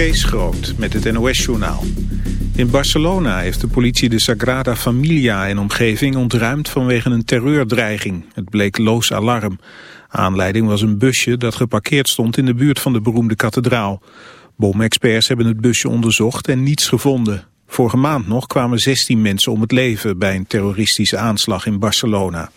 Kees Groot met het NOS-journaal. In Barcelona heeft de politie de Sagrada Familia en omgeving ontruimd vanwege een terreurdreiging. Het bleek loos alarm. Aanleiding was een busje dat geparkeerd stond in de buurt van de beroemde kathedraal. Bomexperts hebben het busje onderzocht en niets gevonden. Vorige maand nog kwamen 16 mensen om het leven bij een terroristische aanslag in Barcelona.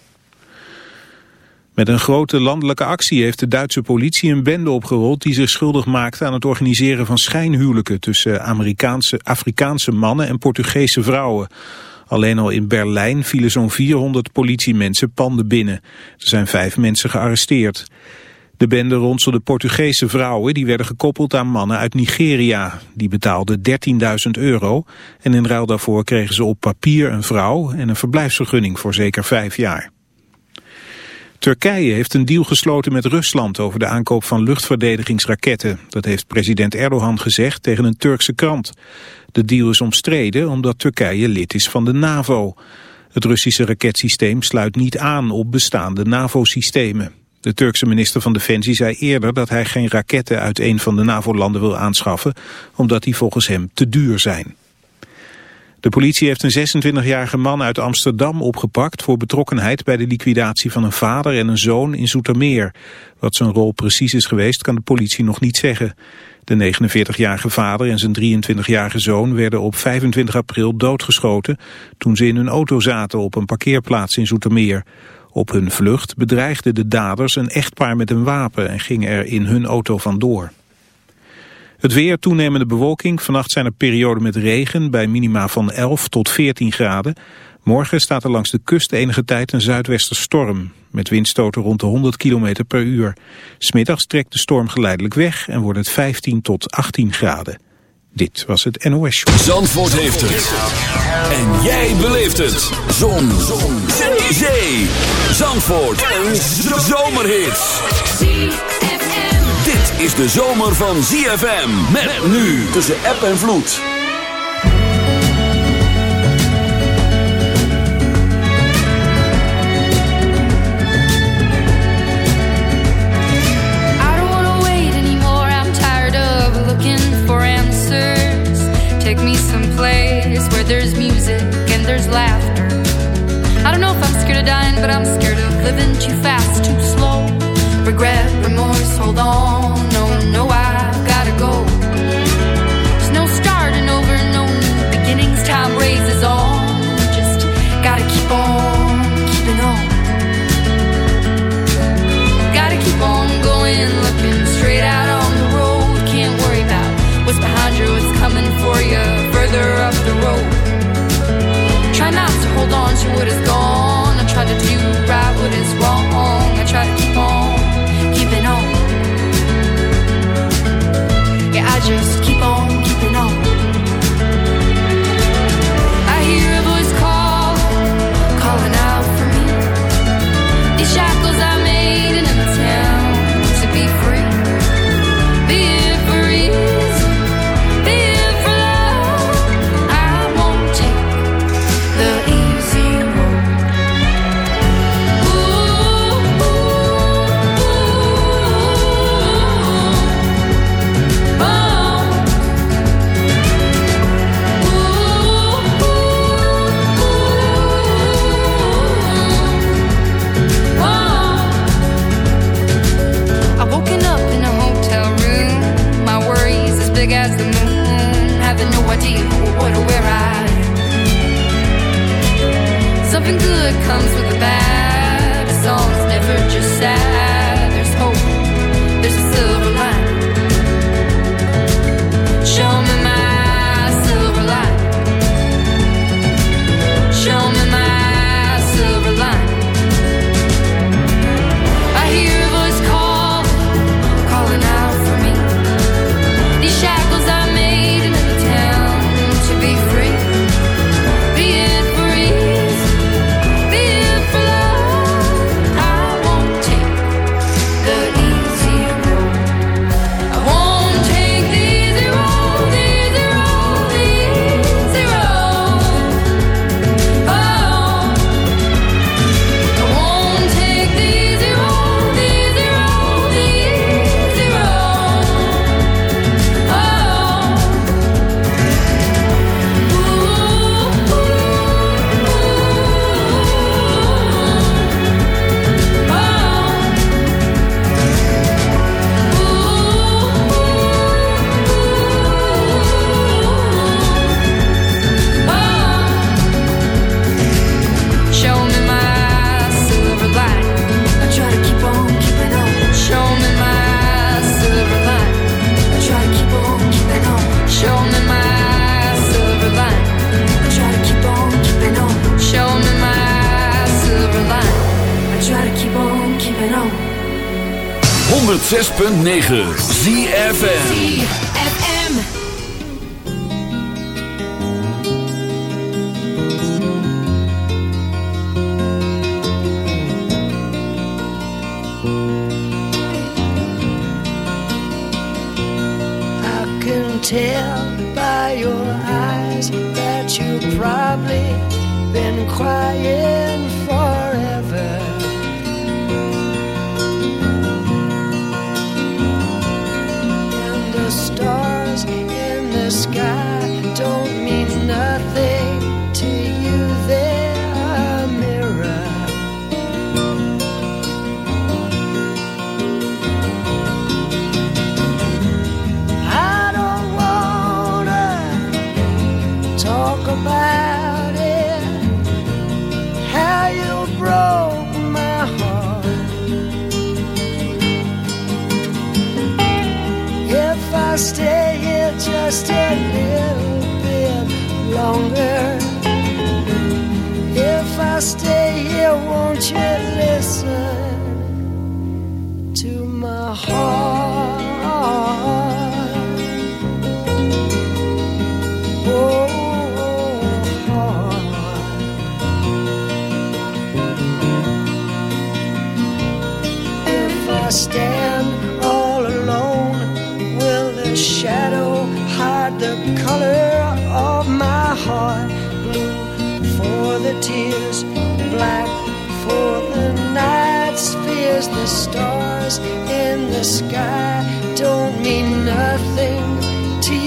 Met een grote landelijke actie heeft de Duitse politie een bende opgerold die zich schuldig maakte aan het organiseren van schijnhuwelijken tussen Amerikaanse, Afrikaanse mannen en Portugese vrouwen. Alleen al in Berlijn vielen zo'n 400 politiemensen panden binnen. Er zijn vijf mensen gearresteerd. De bende ronselde Portugese vrouwen die werden gekoppeld aan mannen uit Nigeria. Die betaalden 13.000 euro en in ruil daarvoor kregen ze op papier een vrouw en een verblijfsvergunning voor zeker vijf jaar. Turkije heeft een deal gesloten met Rusland over de aankoop van luchtverdedigingsraketten. Dat heeft president Erdogan gezegd tegen een Turkse krant. De deal is omstreden omdat Turkije lid is van de NAVO. Het Russische raketsysteem sluit niet aan op bestaande NAVO-systemen. De Turkse minister van Defensie zei eerder dat hij geen raketten uit een van de NAVO-landen wil aanschaffen, omdat die volgens hem te duur zijn. De politie heeft een 26-jarige man uit Amsterdam opgepakt voor betrokkenheid bij de liquidatie van een vader en een zoon in Zoetermeer. Wat zijn rol precies is geweest kan de politie nog niet zeggen. De 49-jarige vader en zijn 23-jarige zoon werden op 25 april doodgeschoten toen ze in hun auto zaten op een parkeerplaats in Zoetermeer. Op hun vlucht bedreigden de daders een echtpaar met een wapen en gingen er in hun auto vandoor. Het weer, toenemende bewolking. Vannacht zijn er perioden met regen bij minima van 11 tot 14 graden. Morgen staat er langs de kust enige tijd een zuidwesterstorm. Met windstoten rond de 100 km per uur. Smiddags trekt de storm geleidelijk weg en wordt het 15 tot 18 graden. Dit was het NOS Show. Zandvoort heeft het. En jij beleeft het. Zon. Zon. Zee. Zandvoort. Een zomerhit is de zomer van ZFM. Met nu tussen app en vloed. I don't wanna wait anymore. I'm tired of looking for answers. Take me someplace where there's music and there's laughter. I don't know if I'm scared of dying, but I'm scared of living too fast, too slow. Regret, remorse, hold on. Just 106.9 can tell by your eyes that you've probably been crying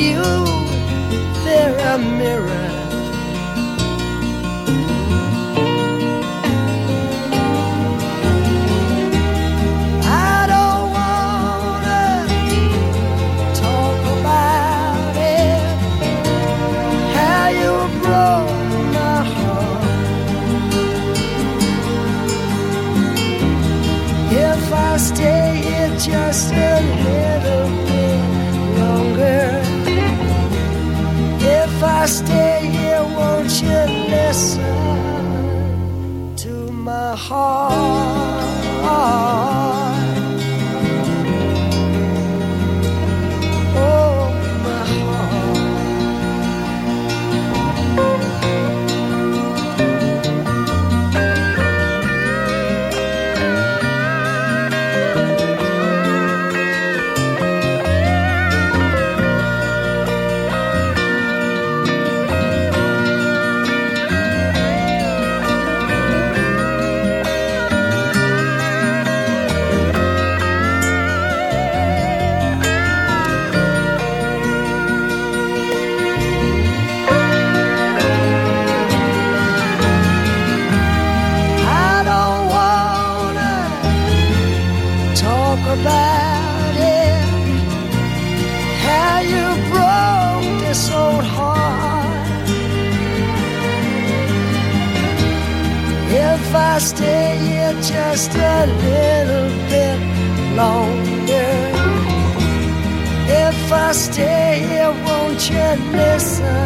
you, there a mirror. Listen.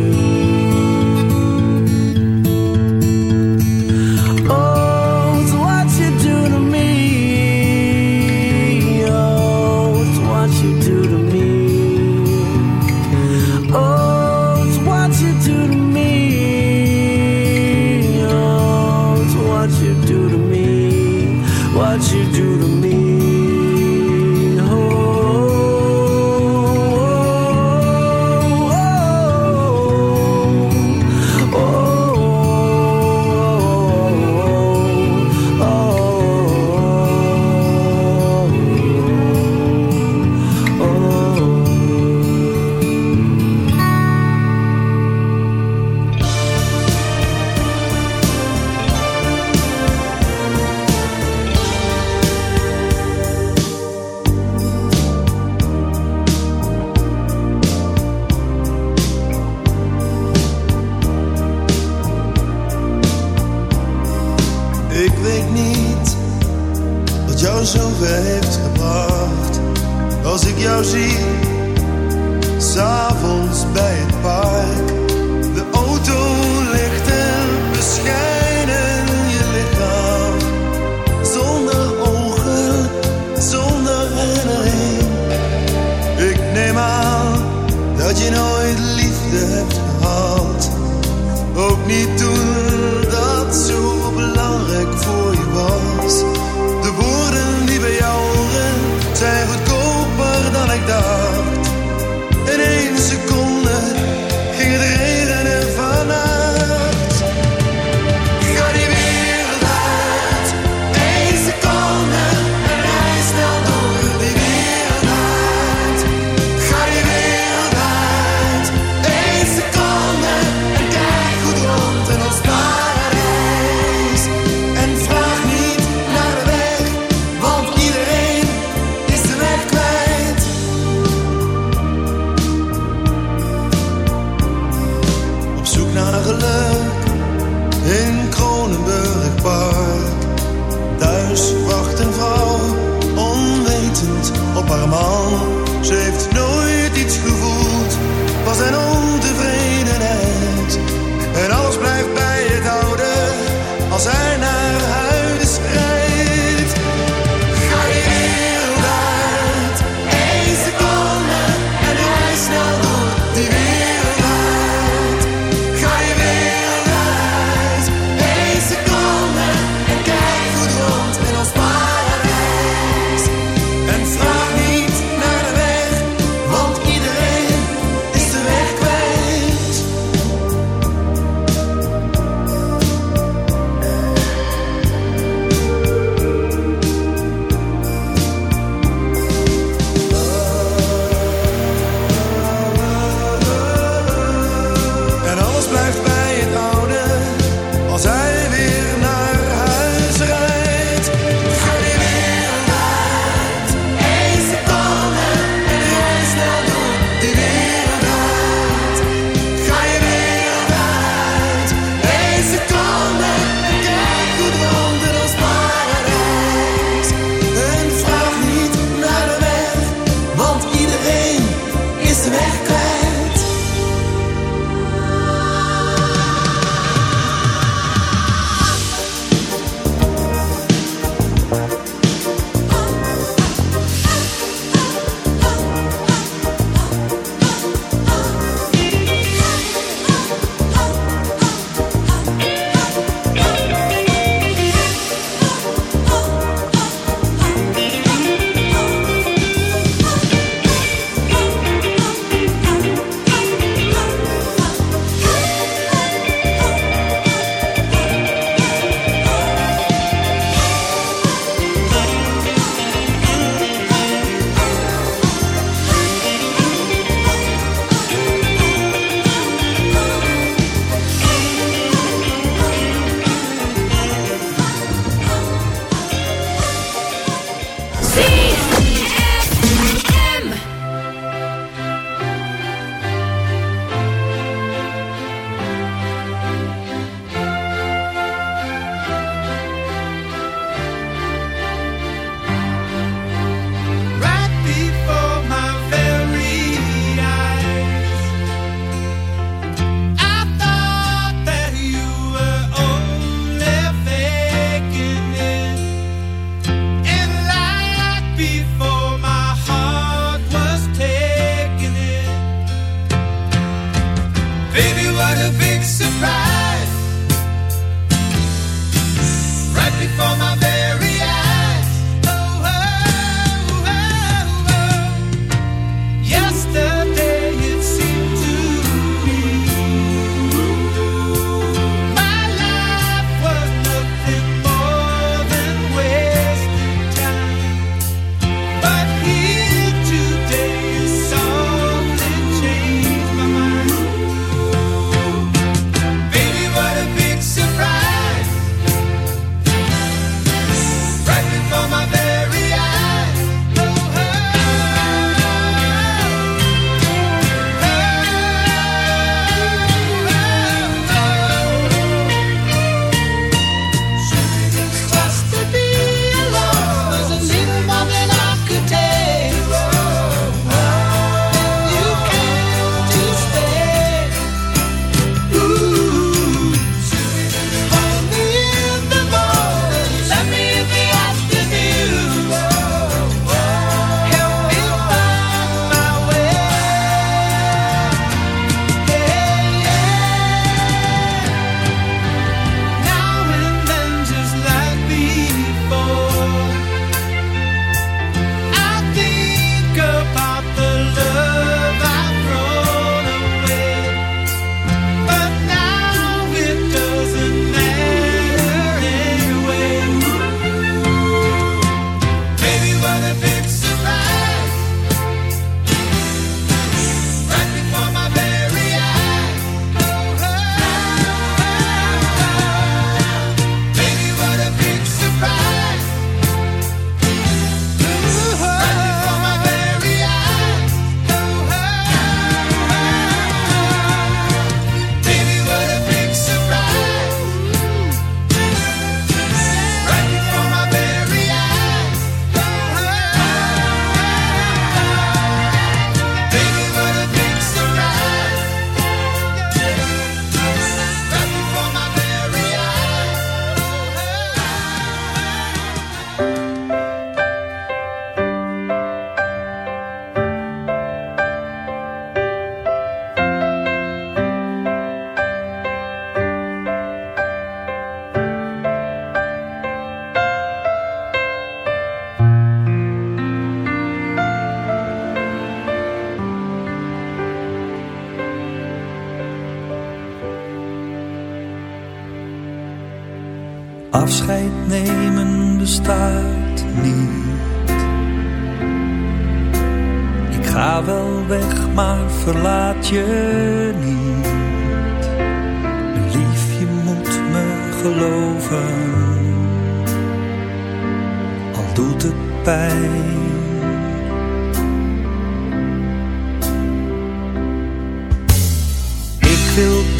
rosie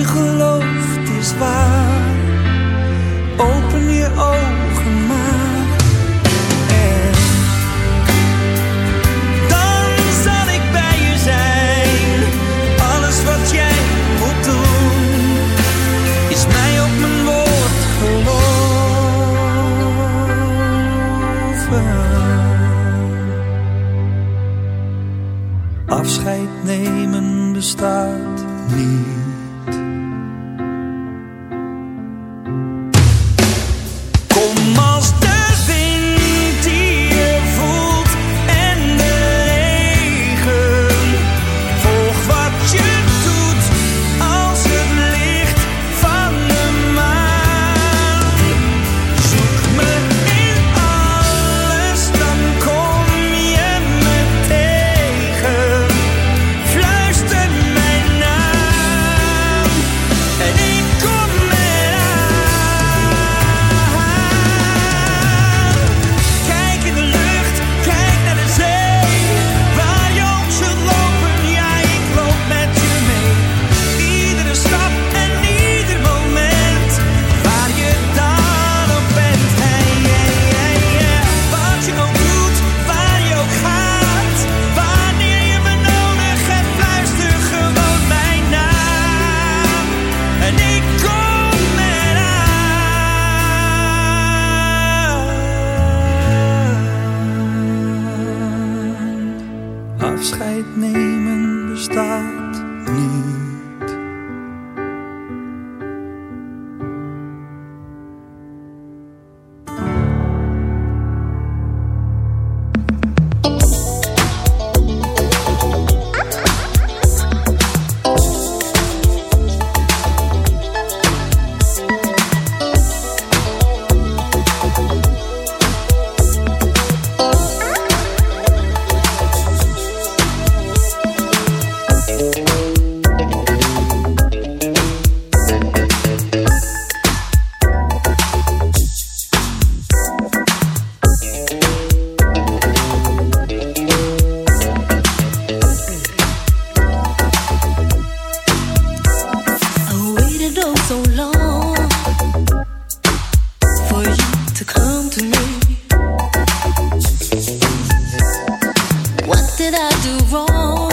je gelooft is waar. Open je ogen maar. Dan zal ik bij je zijn. Alles wat jij moet doen, is mij op mijn woord geloven. Afscheid nemen bestaat I do wrong?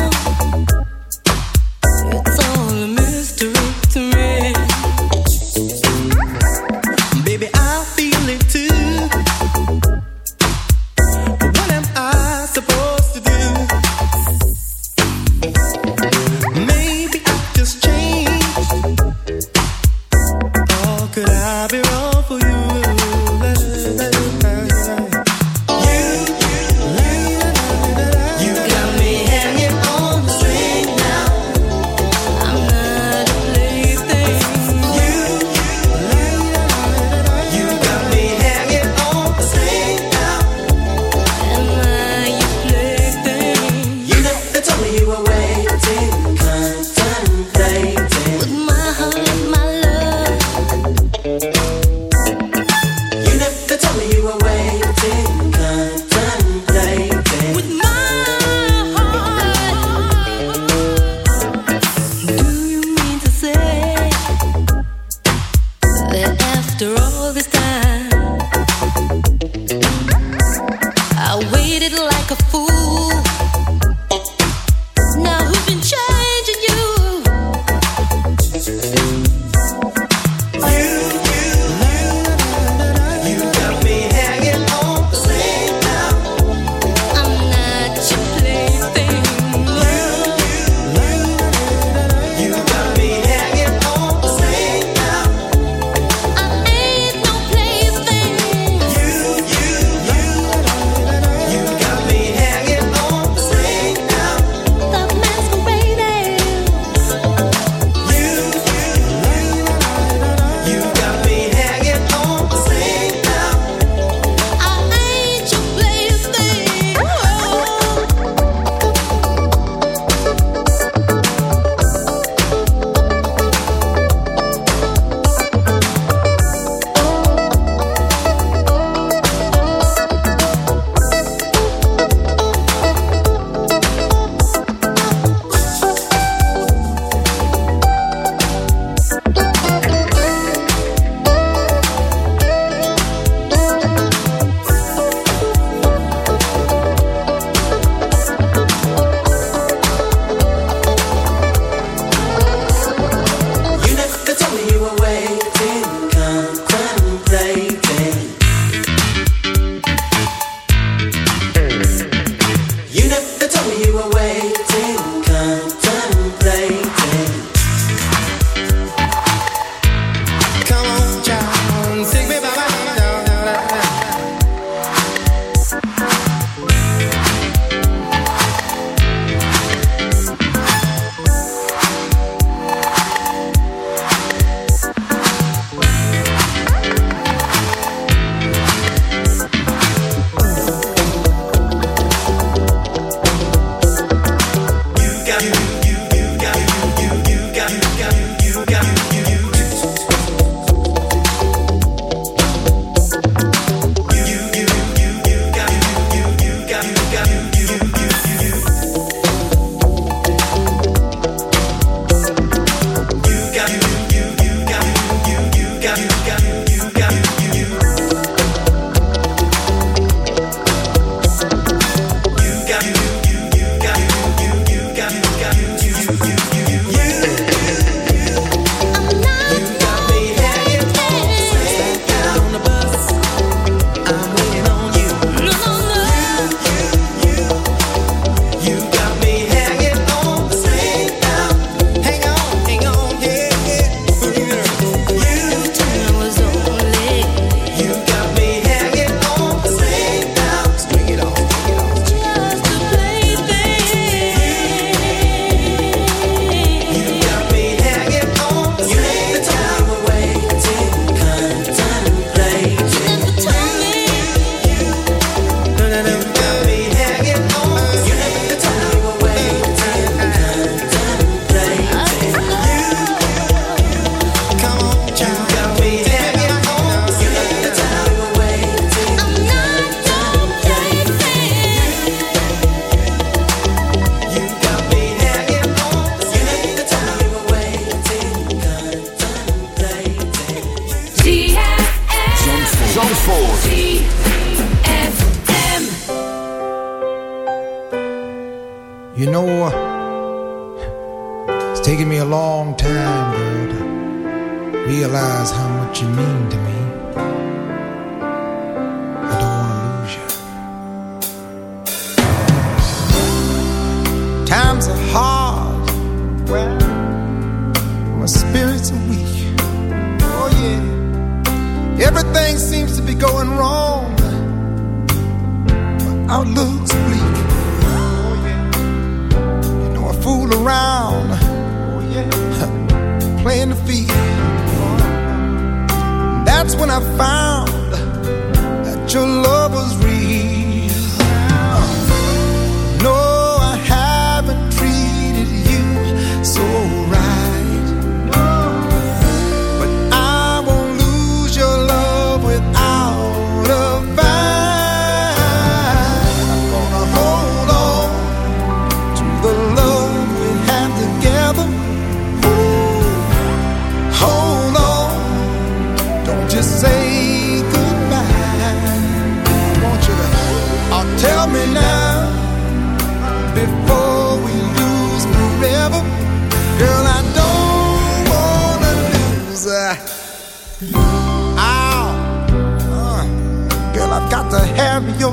That's when I found that your love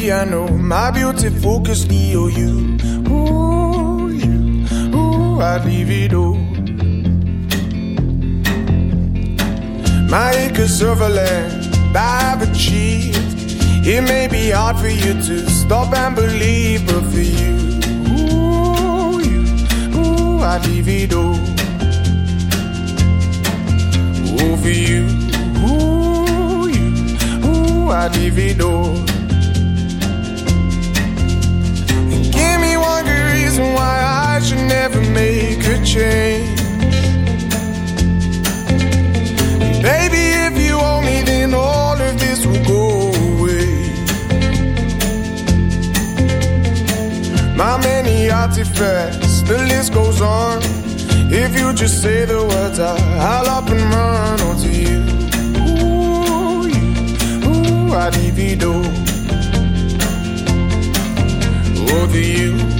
baby, I know my beauty focus me on you. Ooh, you, ooh, I'd leave it all. My acres of a land I've achieved. It may be hard for you to stop and believe, but for you, ooh, you, ooh, I'd leave it all. Ooh, for you, ooh, you, ooh, I'd leave it all. Change. Baby, if you owe me, then all of this will go away. My many artifacts, the list goes on. If you just say the words, I, I'll up and run onto you. Ooh, you, ooh, I divido. Over you, ooh, ooh,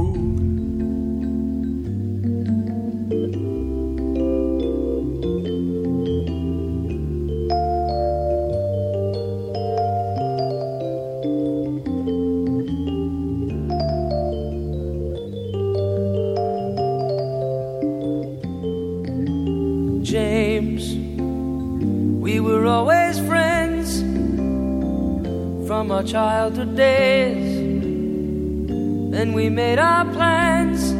Made our plans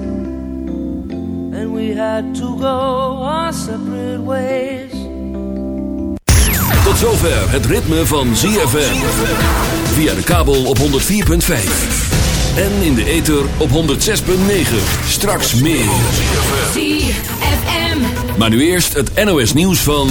and we had to go our separate ways. Tot zover het ritme van ZFM. Via de kabel op 104.5. En in de ether op 106.9. Straks meer. ZFM. Maar nu eerst het NOS nieuws van...